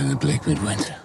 In the bleak midwinter.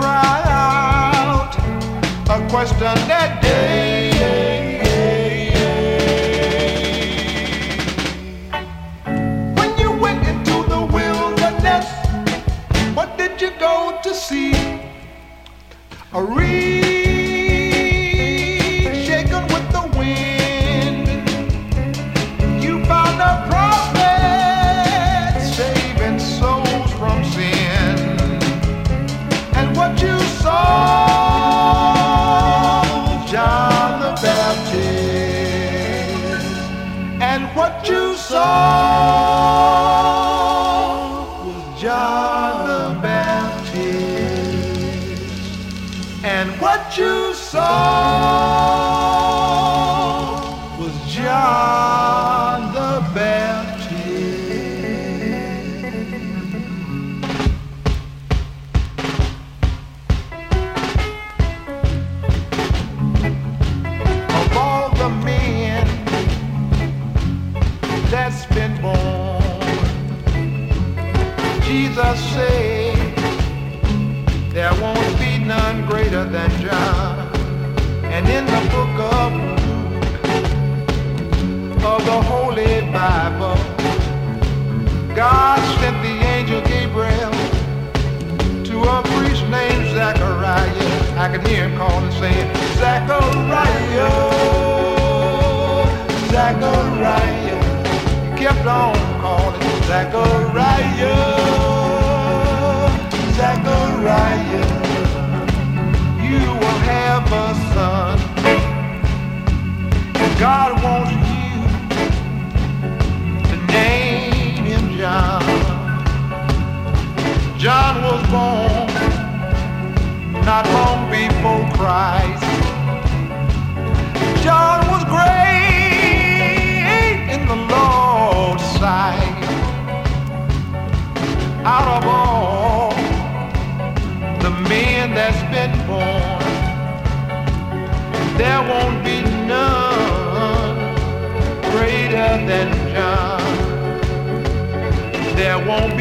the crowd a question that day. The Holy Bible, God sent the angel Gabriel to a priest named Zachariah. I can hear him calling, saying, Zachariah, Zachariah. He kept on calling, Zachariah, Zachariah. You will have a son. God wants John was born not long before Christ. John was great in the Lord's sight. Out of all the men that's been born, there won't be none greater than John. There won't